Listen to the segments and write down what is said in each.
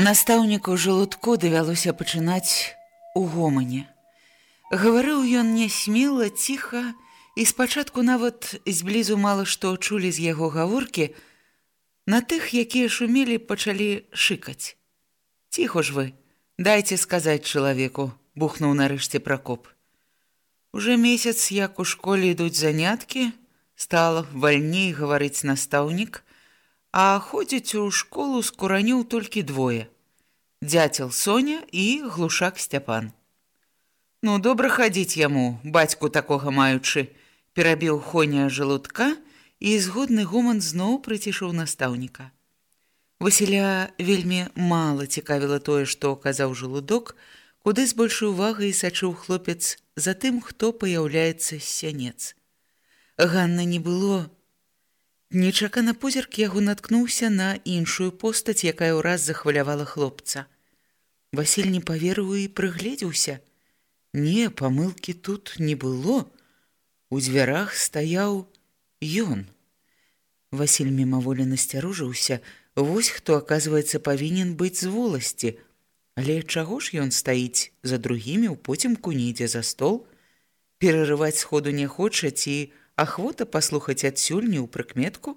Настаўніку жалудку давялося пачынаць у гомане. Гаварыў ён нясмела, ціха, і спачатку нават зблізу мала што чулі з яго гаворкі, на тых, якія шумелі, пачалі шыкаць. Ціхо ж вы, дайце сказаць чалавеку, бухнуў нарэшце пракоп. Уже месяц, як у школе ідуць заняткі, стала вальней гаварыць настаўнік, А ходзіць у школу з куранюў толькі двое. Дзяцел Соня і глушак Сцяпан. Ну, добра хадзіць яму, бацьку такога маючы, перабіў Хоня жалудка і згодны гуман зноў прыцішыў настаўніка. Васіля вельмі мала цікавіла тое, што казаў жалудок, куды з большай увагай сачыў хлопец за тым, хто паяўляецца з сянец. Ганна не было, Нечакана позірк яго наткнуўся на іншую постаць, якая ўраз захвалявала хлопца. Васіль не паверыў і прыгледзеўся. Не, памылкі тут не было. У дзвярах стаяў ён. Васіль мімаволі насцярожыўся, вось хто, аказваецца, павінен быць з воласці. Але чаго ж ён стаіць за другімі ў потімку не ідзе за стол, перарываць сходу не хоча ці ахвота паслухаць адсюль не ў прыкметку.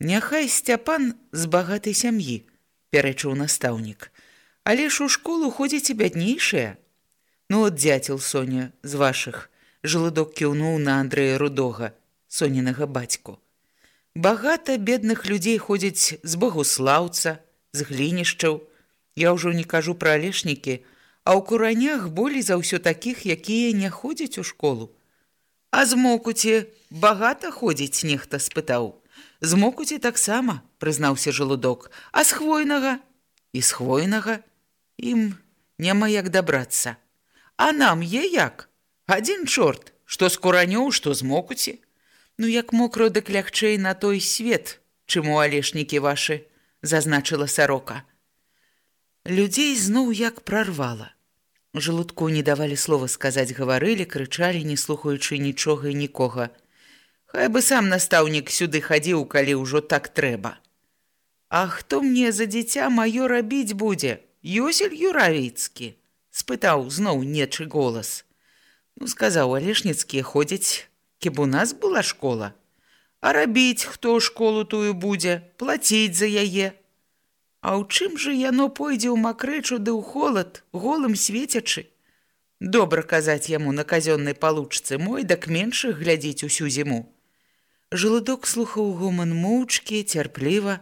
Няхай сцяпан з багатай сям'і, пярэчыў настаўнік, але ж у школу ходзіць і бяднейшыя. Ну от дзяцел Соня з вашых жыладок кіўнуў на Андрэя рудога, соненага бацьку. Багата бедных людзей ходзіць з богуслаўца, з глінішчаў. Я ўжо не кажу пра алешнікі, а ў куранях болей за ўсё такіх, якія не ходзяць у школу. А з мокуці багата ходзіць нехта спытаў. З мокуці таксама, прызнаўся жалудок, а з хвойнага і з хвойнага ім няма як дабрацца. А нам е як? Адзін чорт, што з куранёў, што з мокуці. Ну як мокро дык лягчэй на той свет, чым у алешнікі вашы, зазначыла сарока. Людзей зноў як прарвала. Жалудку не давалі слова сказаць, гаварылі, крычалі, не слухаючы нічога і нікога. Хай бы сам настаўнік сюды хадзіў, калі ўжо так трэба. А хто мне за дзіця маё рабіць будзе? Ёсель Юравіцкі, спытаў зноў нечы голас. Ну, сказаў, алешніцкія ходзяць, кеб у нас была школа. А рабіць, хто школу тую будзе, плаціць за яе, А ў чым жа яно пойдзе ў макрэчу ды ў холад, голым свецячы? Добра казаць яму на казённай палучцы мой, дак меншых глядзіць усю зіму. Жалудок слухаў гоман моўчкі, цярпліва.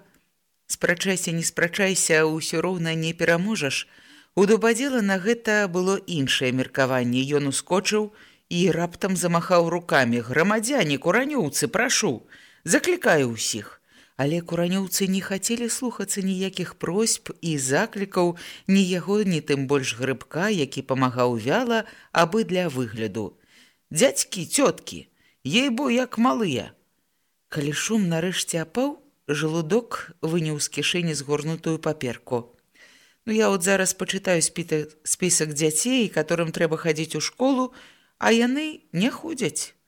Спрачайся, не спрачайся, ўсё роўна не пераможаш. У дубадзела на гэта было іншае меркаванне. Ён ускочыў і раптам замахаў рукамі: грамадзяне, куранёўцы, прашу, заклікаю ўсіх. Але куранёўцы не хацелі слухацца ніякіх просьб і заклікаў ні яго, ні тым больш грыбка, які памагаў вяла, абы для выгляду. Дзядзькі, цёткі, ей бо як малыя. Калі шум нарэшце апаў, жалудок выняў з кішэні згорнутую паперку. Ну, я вот зараз пачытаю спісак дзяцей, которым трэба хадзіць у школу, а яны не ходзяць.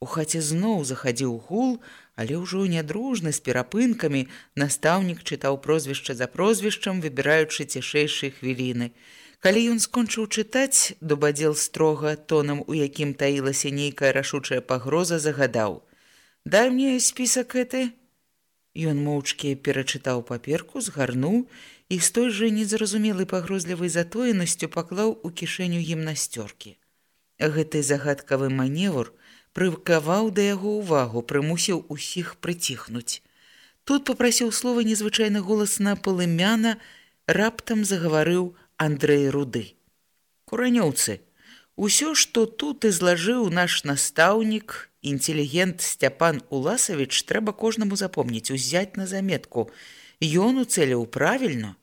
У хаце зноў захадзіў гул, але ўжо нядружны з перапынкамі настаўнік чытаў прозвішча за прозвішчам, выбіраючы цішэйшыя хвіліны. Калі ён скончыў чытаць, дубадзел строга тонам, у якім таілася нейкая рашучая пагроза, загадаў: « Дай мне спісак гэты. Ён моўчкі перачытаў паперку, згарнуў і з той жа незразумелай пагрозлівай затоенасцю паклаў у кішэню гімнасцёркі. Гэты загадкавы маневр прывкаваў да яго ўвагу, прымусіў усіх прыціхнуць. Тут попрасіў слова незвычайны голас на палымяна, раптам загаварыў Андрэй руды. Куранёўцы, усё, што тут ізлажыў наш настаўнік, інтэлігент Сцяпан Уласавіч трэба кожнаму запомніць, узяць на заметку. Ён уцэліў правільна,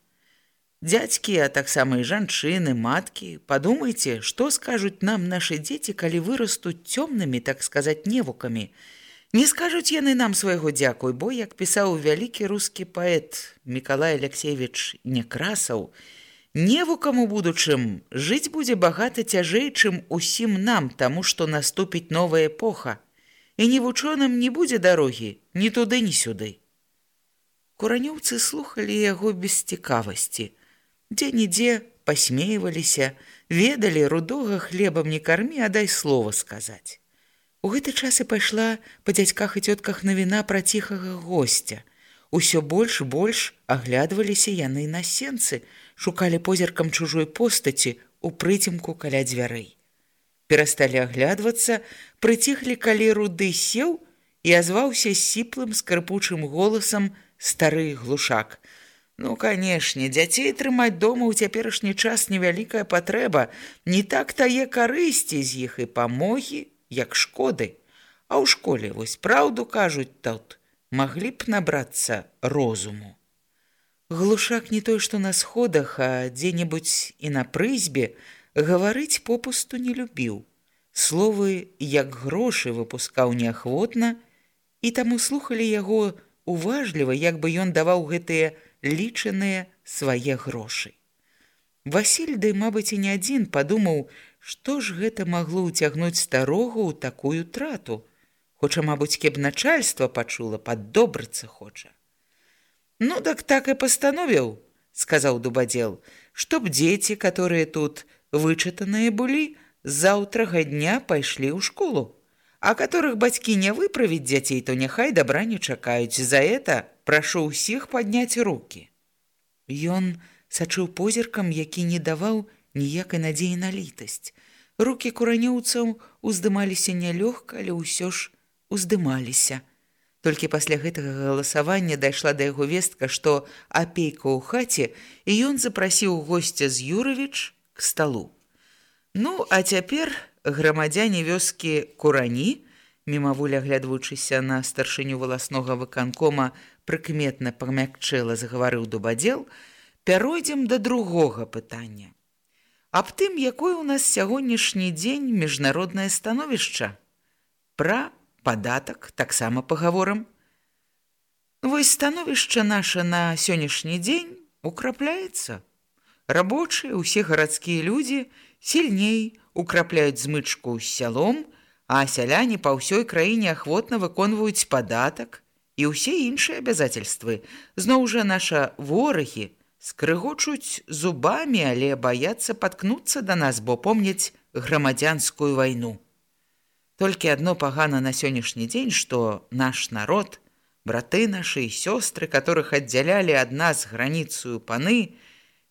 Дядзькі, а таксама і жанчыны, маткі, падумайце, што скажуць нам нашы дзеці, калі вырастуць цёмнымі, так сказаць невукамі. Не скажуць яны нам свайго дзякуй, бо як пісаў вялікі рускі паэт Миколай Алексеевич Некрасаў, невукам у будучым жыць будзе багата цяжэй, чым усім нам, таму што наступіць новая эпоха. І невучоным не будзе дарогі ні туды, ні сюды. Куранёўцы слухалі яго без цікавасці – Дзе-нідзе пасмейваліся, ведалі рудога хлебам не кармі, а дай слова сказаць. У гэты час і пайшла па дзядзьках і цётках навіна пра ціхага госця. Усё больш больш аглядваліся яны на сенцы, шукалі позіркам чужой постаці у прыцемку каля дзвярэй. Перасталі аглядвацца, прыціхлі, калі руды сеў і азваўся сіплым скрыпучым голасам стары глушак – Ну, канешне, дзяцей трымаць дома ў цяперашні час невялікая патрэба, не так тае карысці з іх і памогі, як шкоды. А ў школе вось праўду кажуць тут, маглі б набрацца розуму. Глушак не той, што на сходах, а дзе-небудзь і на прызьбе гаварыць попусту не любіў. Словы, як грошы выпускаў неахвотна, і таму слухалі яго уважліва, як бы ён даваў гэтыя, лічаныя свае грошы. Васіль ды, мабыць, і не адзін падумаў, што ж гэта магло ўцягнуць старога ў такую трату. Хоча, мабыць, кеб начальства пачула, паддобрыцца хоча. Ну так так і пастановіў, сказаў дубадзел, чтоб дзеці, которые тут вычытаныя былі, заўтрага дня пайшлі ў школу, а которых бацькі не выправіць дзяцей, то няхай дабра не чакаюць за это, прашу ўсіх падняць руки. Ён сачыў позіркам, які не даваў ніякай надзеі на літасць. Рукі куранёўцаў уздымаліся нялёгка, але ўсё ж уздымаліся. Толькі пасля гэтага галасавання дайшла да яго вестка, што апейка ў хаце, і ён запрасіў госця з Юравіч к сталу. Ну, а цяпер грамадзяне вёскі курані, мімаволі аглядваючыся на старшыню валаснога выканкома, прыкметна памякчэла загаварыў дубадзел, пяройдзем да другога пытання. Аб тым, якое ў нас сягонняшні дзень міжнароднае становішча. Пра падатак таксама пагаворам. Вось становішча наша на сённяшні дзень украпляецца. Рабочыя, усе гарадскія людзі сільней украпляюць змычку з сялом, а сяляне па ўсёй краіне ахвотна выконваюць падатак і ўсе іншыя абязательствы. Зноў жа наша ворагі скрыгочуць зубамі, але баяцца паткнуцца да нас, бо помняць грамадзянскую вайну. Толькі адно пагана на сённяшні дзень, што наш народ, браты нашы і сёстры, которых аддзялялі ад нас граніцую паны,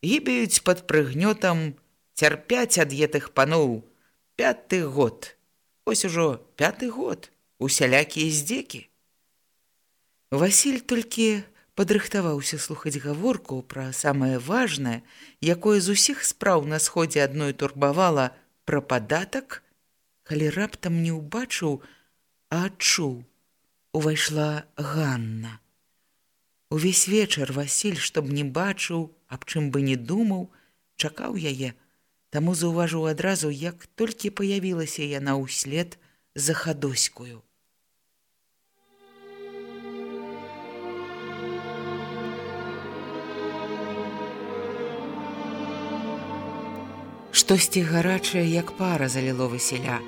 гібеюць пад прыгнётам цярпяць ад'етых паноў пяты год. Ось ужо пяты год усялякія здзекі. Васіль толькі падрыхтаваўся слухаць гаворку пра самае важнае, якое з усіх спраў на сходзе адной турбавала пра падатак, калі раптам не ўбачыў, а адчуў, увайшла Ганна. Увесь вечар Васіль, чтоб не бачыў, аб чым бы не думаў, чакаў яе, Таму заўважыў адразу, як толькі паявілася яна ўслед за хадоськую. Штосьці гарачае, як пара заліло Васіля.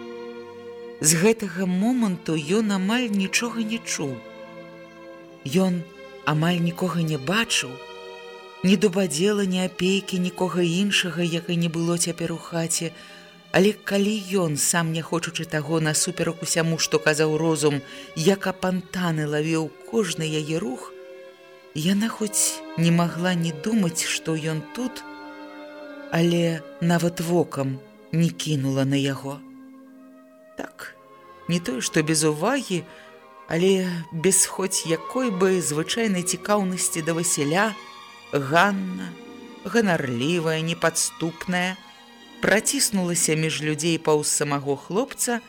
З гэтага моманту ён амаль нічога не чуў. Ён амаль нікога не бачыў, ні дубадзела, ні апейкі, нікога іншага, як і не было цяпер у хаце, Але калі ён, сам не хочучы таго насуперак усяму, што казаў розум, як апантаны лавіў кожны яе рух, яна хоць не магла не думаць, што ён тут, але нават вокам не кінула на яго. Так, не тое, што без увагі, але без хоць якой бы звычайнай цікаўнасці да Васіля, Ганна, ганарлівая, непадступная, праціснулася між людзей паўз самого хлопца,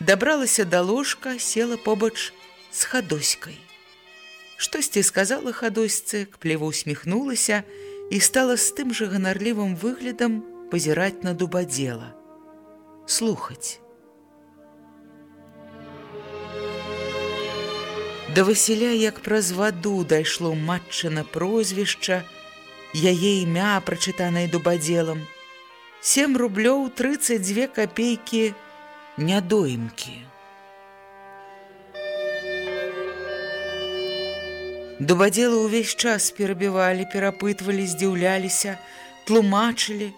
дабралася да ложка, села побач з хадоськай. Штосьці сказала хадосьцы, кплева усміхнулася і стала з тым жа ганарлівым выглядам пазіраць на дубадзела. Слухаць. Да Васіля, як праз ваду дайшло матчына прозвішча, яе імя, прачытанае дубадзелам, 7 рублёў 32 копейкі нядоімкі. Дубадзелы ўвесь час перабівалі, перапытвалі, здзіўляліся, тлумачылі,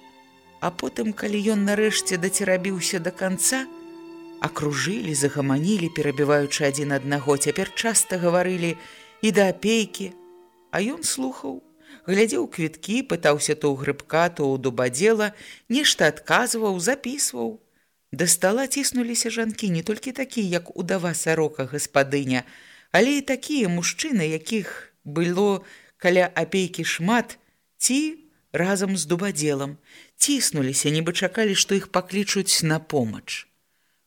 а потым, калі ён нарэшце дацерабіўся да канца, акружылі, загаманілі, перабіваючы адзін аднаго, цяпер часта гаварылі і да апейкі, а ён слухаў, глядзеў квіткі, пытаўся то ў грыбка, то ў дубадзела, нешта адказваў, запісваў. Да стала ціснуліся жанкі не толькі такія, як удава сарока гаспадыня, але і такія мужчыны, якіх было каля апейкі шмат, ці разам з дубадзелам, ціснуліся, нібы чакалі, што іх паклічуць на помач.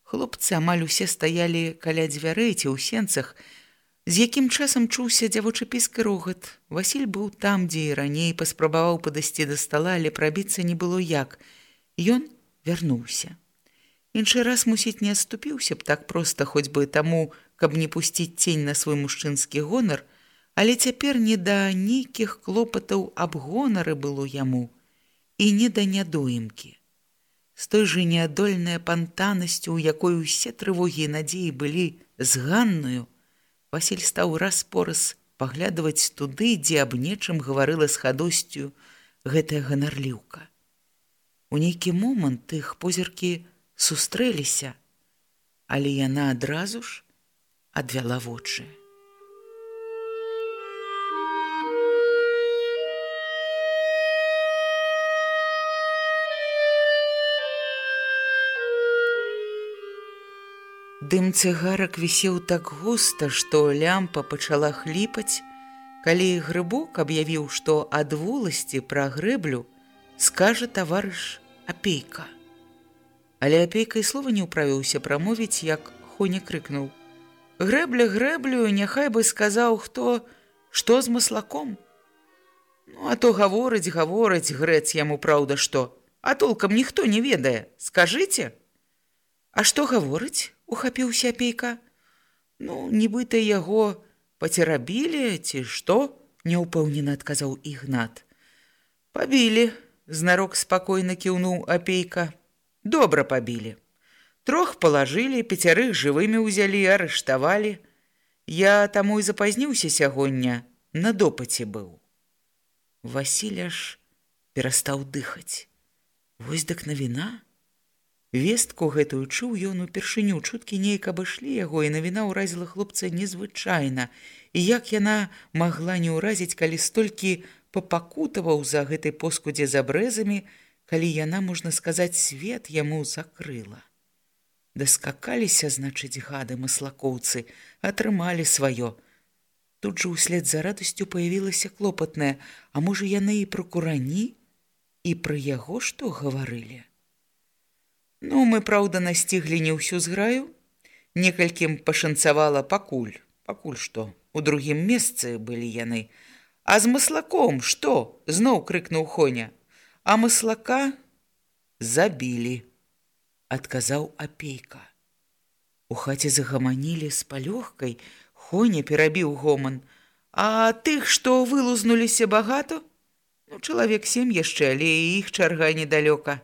Хлопцы амаль усе стаялі каля дзвярэй ці ў сенцах, З якім часам чуўся дзявочы піскі рогат. Васіль быў там, дзе і раней паспрабаваў падысці да стала, але прабіцца не было як. Ён вярнуўся. Іншы раз мусіць не адступіўся б так проста хоць бы таму, каб не пусціць цень на свой мужчынскі гонар, але цяпер не да нейкіх клопатаў аб гонары было яму і не да нядоімкі. З той жа неадольная пантанасцю, у якой усе трывогі і надзеі былі зганную, Васіль стаў распораз паглядваць туды, дзе аб нечым гаварыла з хадосцю гэтая ганарліўка. У нейкі момант іх позіркі сустрэліся, але яна адразу ж адвяла вочы. Дым цыгарак вісеў так густа, што лямпа пачала хліпаць, калі грыбок аб'явіў, што ад воласці пра грэблю скажа таварыш апейка. Але апейка і слова не ўправіўся прамовіць, як хоня крыкнуў: « Грэбля грэблю, няхай бы сказаў, хто, што з маслаком. Ну, а то гаворыць, гаворыць грэц яму праўда што, а толкам ніхто не ведае, скажыце, А што гаворыць? ухапіўся апейка. Ну, нібыта яго пацерабілі ці што? няўпэўнена адказаў ігнат. Пабілі, знарок спакойна кіўнуў апейка. Добра пабілі. Трох палажылі, пяцярых жывымі ўзялі, арыштавалі. Я таму і запазніўся сягоння, на допаце быў. Васіля ж перастаў дыхаць. Вось дык навіна? Вестку гэтую чуў ён упершыню чуткі нейк абышлі яго і навіна ўразіла хлопца незвычайна. І як яна магла не ўразіць, калі столькі папакутаваў за гэтай поскудзе за брэзамі, калі яна, можна сказаць, свет яму закрыла. Даскакаліся, значыць, гады маслакоўцы, атрымалі сваё. Тут жа ўслед за радасцю паявілася клопатная, а можа яны і пра курані і пра яго што гаварылі. Ну, мы, праўда, насціглі не ўсю зграю. Некалькім пашанцавала пакуль, пакуль што. У другім месцы былі яны. А з маслаком што? зноў крыкнуў Хоня. А маслака забілі, адказаў апейка. У хаце загаманілі з палёгкай, Хоня перабіў гоман. А тых, што вылузнуліся багато? Ну, чалавек сем яшчэ, але іх чарга недалёка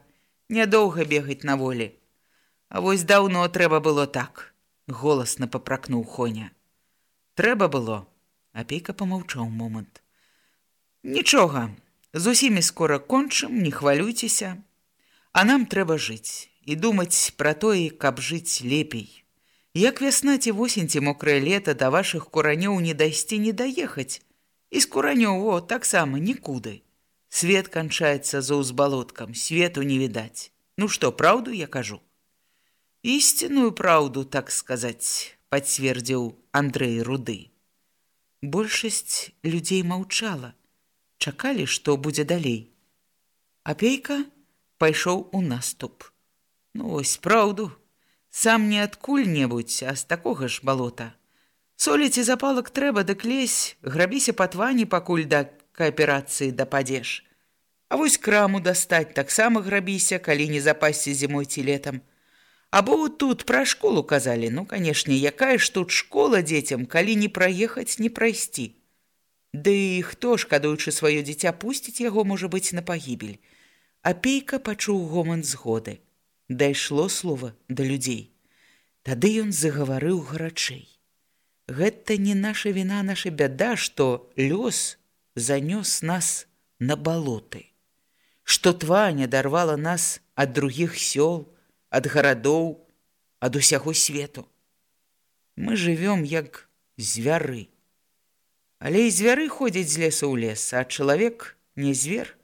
Нядоўга бегаць на волі. А вось даўно трэба было так, голасна папракнуў Хоня. Трэба было, апейка помаўчаў момант. Нічога, з усімі скора кончым, не хвалюйцеся, А нам трэба жыць і думаць пра тое, каб жыць лепей. Як вясна ці восень ці мокрае лета да вашых куранёў не дайсці не даехаць. І з куранёў о таксама нікуды. Свет канчаецца за ўзбалоткам, свету не відаць. Ну што, праўду я кажу. Ісціную праўду, так сказаць, пацвердзіў Андрэй руды. Большасць людзей маўчала, чакалі, што будзе далей. Апейка пайшоў у наступ. Ну ось праўду, сам не адкуль-небудзь, а з такога ж балота. Соліць і запалак трэба дык лезь, грабіся па твані, пакуль да кааперацыі дападзеш. А вось краму дастаць таксама грабіся, калі не запасці зімой ці летам. Або тут пра школу казалі, ну, канешне, якая ж тут школа дзецям, калі не праехаць, не прайсці. Ды і хто, шкадуючы сваё дзіця, пусціць яго, можа быць, на пагібель. Апейка пачуў гоман згоды дайшло слова да людзей. Тады ён загаварыў гарачэй. Гэта не наша віна наша бяда, што лёс занёс нас на балоты, што тваня дарвала нас ад другіх сёл, ад гарадоў, ад усяго свету. Мы жывём як звяры. Але і звяры ходзяць з лесу ў лес, а чалавек не звер.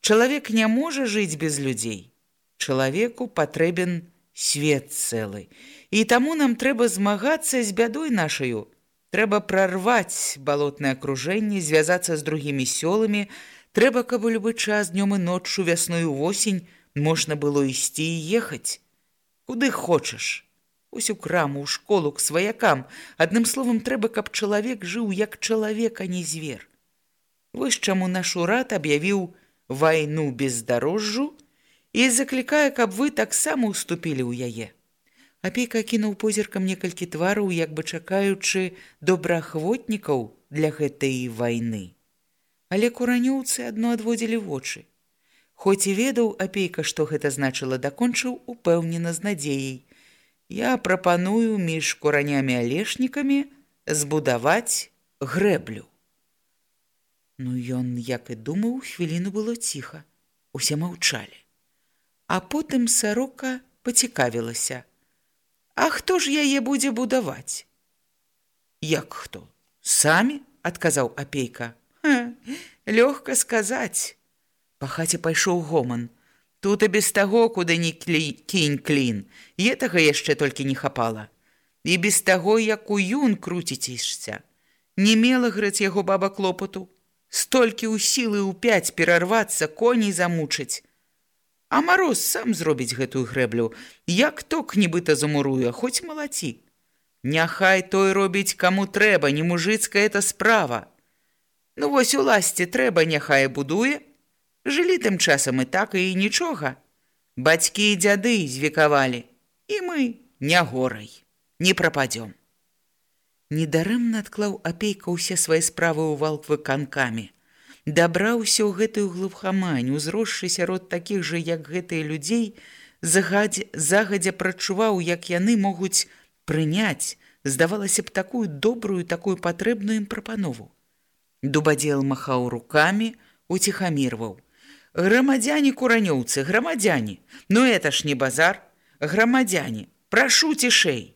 Чалавек не можа жыць без людзей чалавеку патрэбен свет цэлы. І таму нам трэба змагацца з бядой нашаю. Трэба прарваць балотнае акружэнне, звязацца з другімі сёламі. Трэба, каб у любы час днём і ноччу вясную восень можна было ісці і ехаць. Куды хочаш? Ось у краму, у школу, к сваякам. Адным словам, трэба, каб чалавек жыў як чалавек, а не звер. Вось чаму наш урад аб'явіў вайну бездарожжу, і заклікае, каб вы таксама ўступілі ў яе. Апейка кінуў позіркам некалькі твараў, як бы чакаючы добраахвотнікаў для гэтай вайны. Але куранёўцы адно адводзілі вочы. Хоць і ведаў апейка, што гэта значыла, дакончыў упэўнена з надзеяй. Я прапаную між куранямі алешнікамі збудаваць грэблю. Ну ён, як і думаў, хвіліну было ціха. Усе маўчалі. А потым сарока пацікавілася: « А хто ж яе будзе будаваць? Як хто? Самі адказаў апейка. Лёгка сказаць. Па хаце пайшоў гоман. Тут і без таго, куды не клі... кінь клін. Етага яшчэ толькі не хапала. І без таго, як у юн круціцішся. Не мела граць яго баба клопату. Столькі ў сілы ў пяць перарвацца коней замучыць. А мароз сам зробіць гэтую грэблю, як ток нібыта замуруе, хоць малаці. Няхай той робіць каму трэба, не мужыцкая это справа. Ну вось у ласці трэба няхай будуе. Жылі тым часам і так і нічога. Бацькі і дзяды звекавалі, і мы не горай, не прападём. Недарэмна адклаў апейка ўсе свае справы ў валквы канкамі дабраўся ў гэтую глухамань, узросшы сярод такіх жа, як гэтыя людзей, загадзя, загадзя прачуваў, як яны могуць прыняць, здавалася б такую добрую, такую патрэбную ім прапанову. Дубадзел махаў рукамі, уціхамірваў. Грамадзяне куранёўцы, грамадзяне, ну это ж не базар, грамадзяне, прашу цішэй.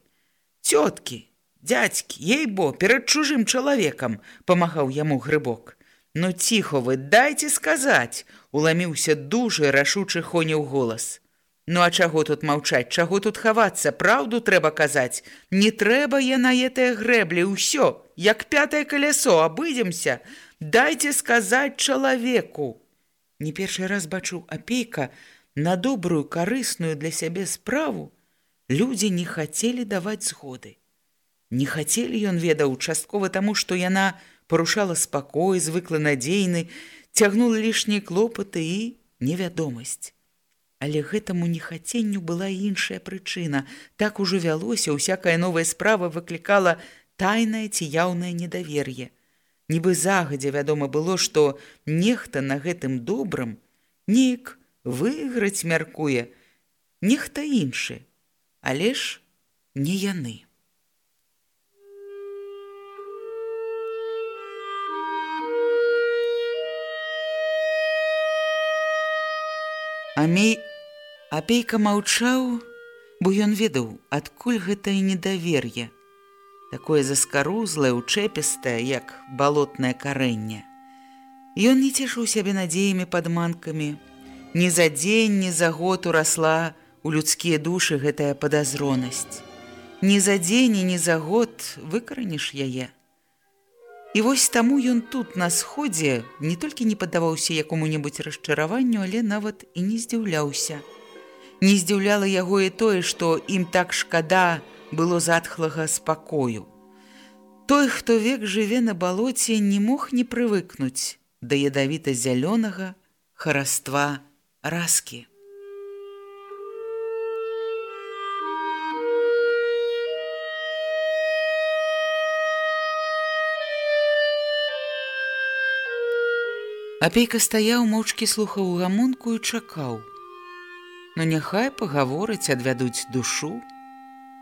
Цёткі, дядзькі, ей-бо, перад чужым чалавекам, памагаў яму грыбок. Ну ціхо вы дайце сказаць, уламіўся дужы рашучы хоняў голас. Ну а чаго тут маўчаць, чаго тут хавацца, праўду трэба казаць. Не трэба я на гэтыя грэблі ўсё, як пятае калясо абыдземся, дайце сказаць чалавеку. Не першы раз бачыў апейка на добрую карысную для сябе справу, людзі не хацелі даваць згоды. Не хацелі ён ведаў часткова таму, што яна, парушала спакой, звыкла надзейны, цягнула лішнія клопаты і невядомасць. Але гэтаму нехаценню была іншая прычына. Так ужо вялося, усякая новая справа выклікала тайнае ці яўнае недавер'е. Нібы загадзя вядома было, што нехта на гэтым добрым неяк выйграць мяркуе нехта іншы, але ж не яны. Амей апейка маўчаў, бо ён ведаў, адкуль гэтае недавер'е, такое заскарузлае, учэпістае, як балотнае карэнне. Ён не цешыў сябе надзеямі падманкамі. Ні за дзень, ні за год урасла у людскія душы гэтая падазронасць. Ні за дзень ні за год выкараніш яе. І вось таму ён тут на сходзе не толькі не паддаваўся якому-небудзь расчараванню, але нават і не здзіўляўся. Не здзіўляла яго і тое, што ім так шкада было затхлага спакою. Той, хто век жыве на балоце, не мог не прывыкнуць да ядавіта зялёнага хараства раскі. Апейка стаяў моўчкі слухаў гамонку і чакаў. Ну няхай пагавораць, адвядуць душу,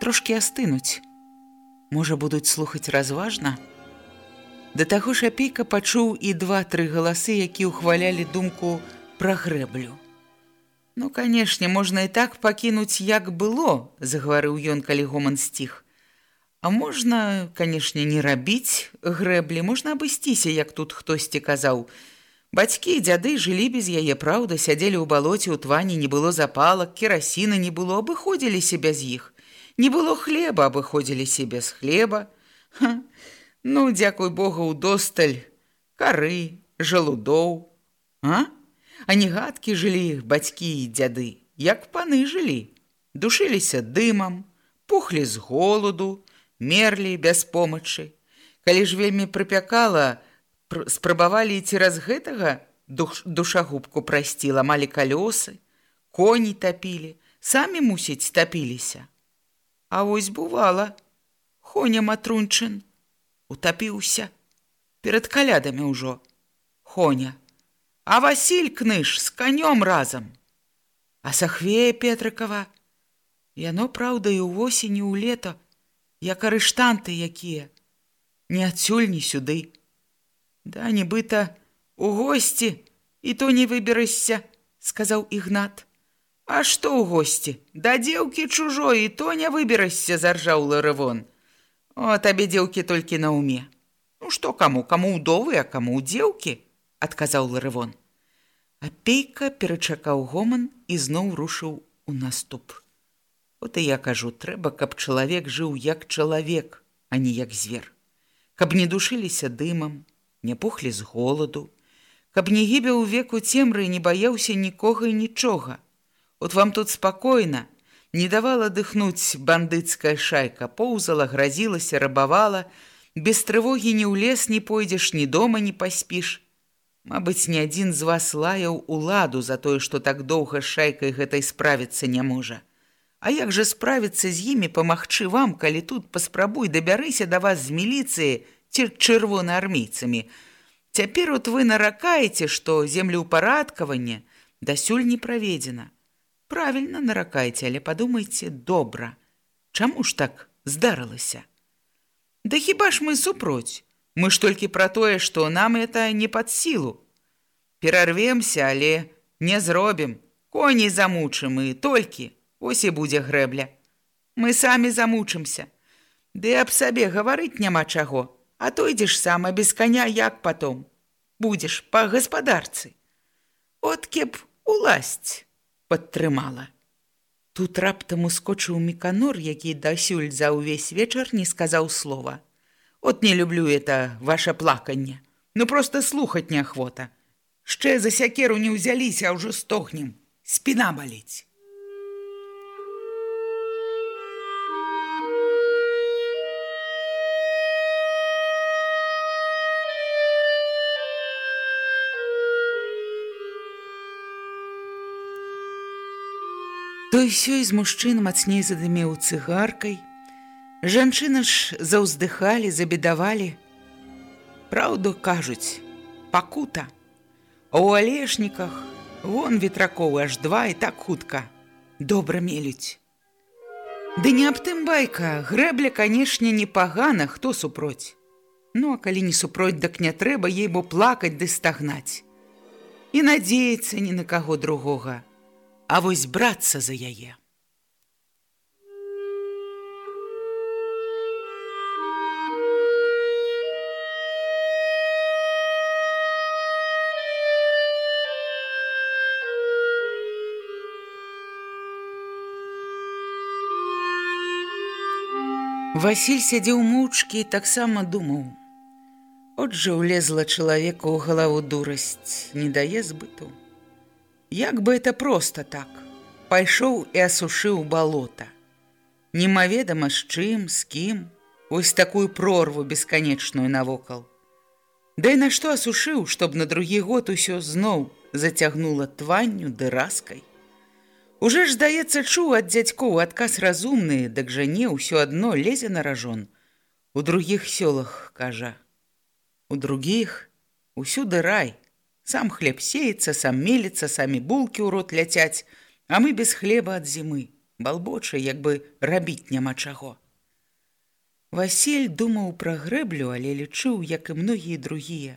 трошки астынуць. Можа, будуць слухаць разважна. Да таго ж апейка пачуў і два-тры галасы, які ўхвалялі думку пра грэблю. Ну, канешне, можна і так пакінуць, як было, загаварыў ён, калі гоман сціх. А можна, канешне, не рабіць грэблі, можна абысціся, як тут хтосьці казаў, Бацькі і дзяды жылі без яе праўда, сядзелі ў балоце ў твані, не было запалак, керасіна не было, абыходзіліся без іх. Не было хлеба, абыходзіліся без хлеба. Ха. Ну, дзякуй Богу, ў досталь, кары, жалудоў. А? А не гадкі жылі іх бацькі і дзяды, як паны жылі. Душыліся дымам, пухлі з голаду, мерлі без помачы. Калі ж вельмі прыпякала, спрабавалі цераз гэтага душ, душагубку прайсці ламалі калёсы коні тапілі самі мусіць тапіліся. А вось бывала хоня матрунчын утапіўся перад калядамі ўжо хоня. А Васіль кныш з канём разам. А сахвея петрыкава яно праўда і ўвосені ў лета як арыштанты якія не адсюль ні сюды Да нібыта у госці і то не выберэшся, сказаў ігнат. А што ў госці? Да дзеўкі чужой і то не выберэшся, заржаў ларывон. О табе дзеўкі толькі на уме. Ну што каму, каму ўдовы, а каму ў дзеўкі, адказаў ларывон. Апейка перачакаў гоман і зноў рушыў у наступ. От і я кажу, трэба, каб чалавек жыў як чалавек, а не як звер, каб не душыліся дымам, не пухлі з голаду, каб не гібе ў веку цемры не баяўся нікога і нічога. От вам тут спакойна, не давала дыхнуць бандыцкая шайка, поўзала, гразілася, рабавала, без трывогі ні ў лес не пойдзеш, ні дома не паспіш. Мабыць, ні адзін з вас лаяў уладу за тое, што так доўга шайкай гэтай справіцца не можа. А як жа справіцца з імі памагчы вам, калі тут паспрабуй дабярыся да вас з міліцыі, ці чырвонаармейцамі. Цяпер от вы наракаеце, што землеўпарадкаванне дасюль не праведзена. Правільна наракаеце, але падумайце добра. Чаму ж так здарылася? Да хіба ж мы супроць? Мы ж толькі пра тое, што нам это не пад сілу. Перарвемся, але не зробім. Коней замучым і толькі ось і будзе грэбля. Мы самі замучымся. Ды аб сабе гаварыць няма чаго. А то ідзеш сама без коня як потом будзеш па гаспадарцы. От кеп уласць падтрымала. Тут раптам ускочыў міканор, які дасюль за ўвесь вечар не сказаў слова. От не люблю это ваше плаканне. Ну просто слухаць неахвота. Шчэ за сякеру не ўзяліся, а ўжо стогнем, спіна баліць. Той сёй з мужчын мацней задымеў цыгаркай. Жанчыны ж заўздыхалі, забедавалі. Праўду кажуць, пакута. А ў алешніках Вон ветракоў аж два і так хутка. Добра мелюць. Ды не аб тым байка, грэбля, канешне, непагана, хто супроць. Ну, а калі не супроць, дак не трэба ей бо плакаць ды стагнаць. І надзеяцца ні на каго другога, а вось брацца за яе. Васіль сядзеў моўчкі і таксама думаў. От жа ўлезла чалавеку ў галаву дурасць, не дае збыту. Як бы это проста так, пайшоў і асушыў балота. Немаведама з чым, з кім, ось такую прорву бесканечную навокал. Дай на што асушыў, чтоб на другі год усё зноў зацягнула тванню ды раскай. Уже ж, здаецца, чуў ад дзядзькоў адказ разумны, дак жа не ўсё адно лезе на ражон. У другіх сёлах, кажа. У другіх усюды рай. Сам хлеб сеецца, сам мелецца, самі булкі ў рот ляцяць, а мы без хлеба ад зімы, балбоча, як бы рабіць няма чаго. Васіль думаў пра грэблю, але лічыў, як і многія другія,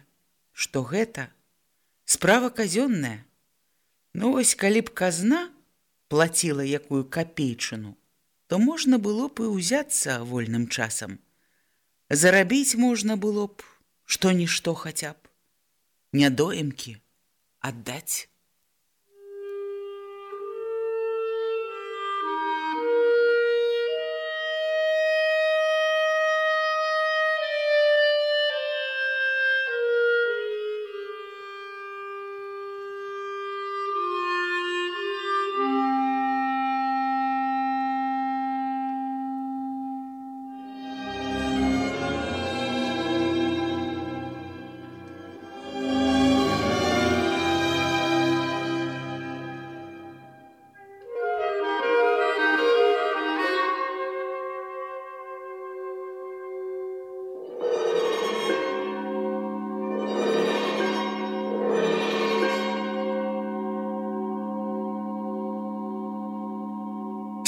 што гэта справа казённая. Ну вось калі б казна, плаціла якую капейчыну, то можна было б і ўзяцца вольным часам. Зарабіць можна было б што-нішто хаця б, нядоемкі аддаць.